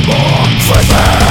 firmo, firme